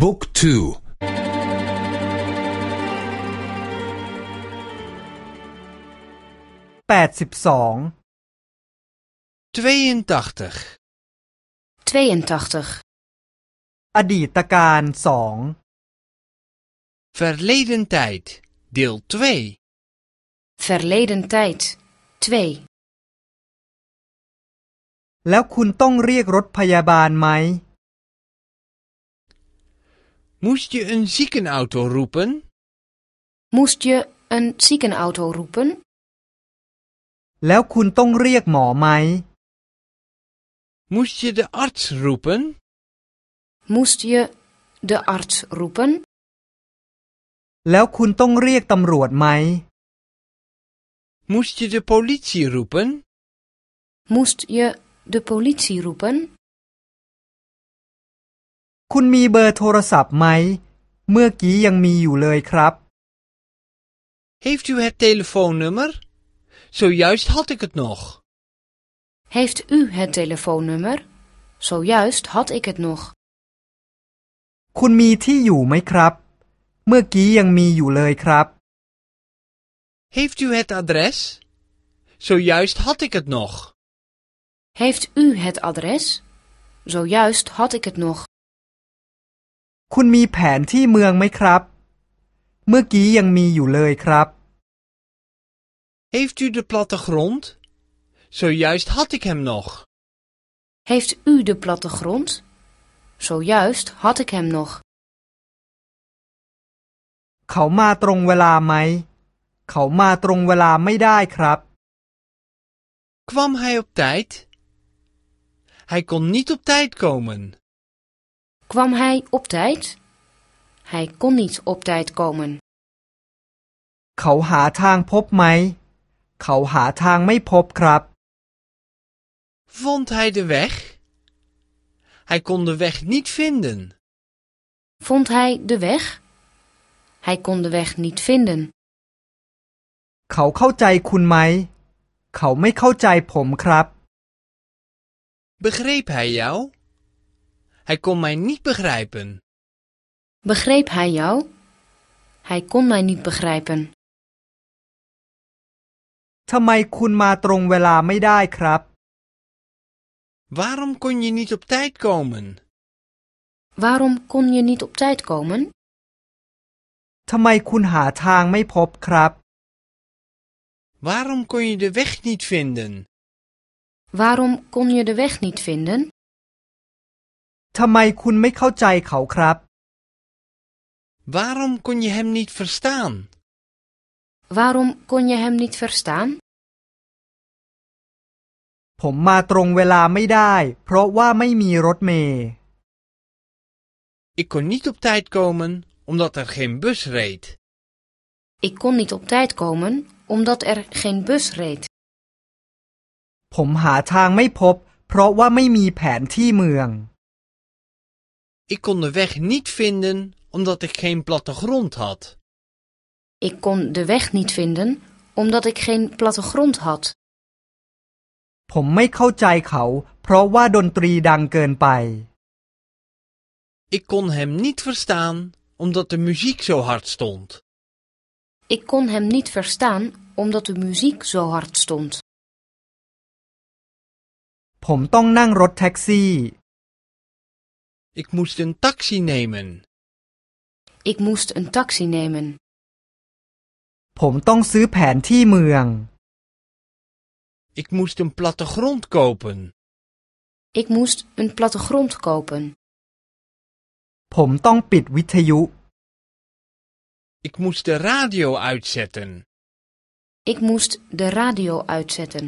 บุ๊กทูแปดสิบสอง 82. 82. อดีตการสอง Verleden tijd. Deel 2. Verleden tijd. 2. แล้วคุณต้องเรียกรถพยาบาลไหม Moest je een ziekenauto roepen? Moest je een ziekenauto roepen? แล้วคุณต้องเรียกหมอไหม Moest je de arts roepen? Moest je de arts roepen? แล้วคุณต้องเรียกตำรวจไหม Moest je de politie roepen? Moest je de politie roepen? คุณมีเบอร์โทรศัพท์ไหม เมื่อกี้ยังมีอยู่เลยครับ Heeft u het telefoonnummer? Zojuist had ik het nog. Heeft u het telefoonnummer? Zojuist had ik het nog. คุณมีที่อยู่ไหมครับ เมื่อกี้ยังมีอยู่เลยครับ Heeft u het adres? Zojuist had ik het nog. Heeft u het adres? Zojuist had ik het nog. คุณมีแผนที่เมืองไหมครับ เมื่อกี้ยังมีอยู่เลยครับ Heeft u de plattegrond? Zojuist had ik hem nog. Heeft u de plattegrond? Zojuist had ik hem nog. เขามาตรงเวลาไหม เขามาตรงเวลาไม่ได้ครับ Kwam hij op tijd? Hij kon niet op tijd komen. Kwam hij op tijd? Hij kon niet op tijd komen. เขาหาทางพบไหม เขาหาทางไม่พบครับ Vond hij de weg? Hij kon de weg niet vinden. Vond hij de weg? Hij kon de weg niet vinden. เขาเข้าใจคุณไหม เขาไม่เข้าใจผมครับ Begreep hij jou? Hij kon mij niet begrijpen. Begreep hij jou? Hij kon mij niet begrijpen. ทำไมคุณมาตรงเวลาไม่ได้ครับ Waarom kon je niet op tijd komen? Waarom kon je niet op tijd komen? ทำไมคุณหาทางไม่พบครับ Waarom kon je de weg niet vinden? Waarom kon je de weg niet vinden? ทำไมคุณไม่เข้าใจเขาครับ Waarom kon je hem niet verstaan? Waarom kon je hem niet verstaan? ผมมาตรงเวลาไม่ได้ เพราะว่าไม่มีรถเมล์ Ik kon niet op tijd komen omdat er geen bus reed. Ik kon niet op tijd komen omdat er geen bus reed. ผมหาทางไม่พบ เพราะว่าไม่มีแผนที่เมือง Ik kon de weg niet vinden omdat ik geen plattegrond had. Ik kon de weg niet vinden omdat ik geen plattegrond had. ผมไม่เข้าใจเขา เพราะว่าดนตรีดังเกินไป Ik kon hem niet verstaan omdat de muziek zo hard stond. Ik kon hem niet verstaan omdat de muziek zo hard stond. ผมต้องนั่งรถแท็กซี่ Ik moest een taxi nemen. Ik moest een taxi nemen. ผมต้องซื้อแผนที่เมือง Ik moest een plattegrond kopen. Ik moest een plattegrond kopen. ผมต้องปิดวิทยุ Ik moest de radio uitzetten. Ik moest de radio uitzetten.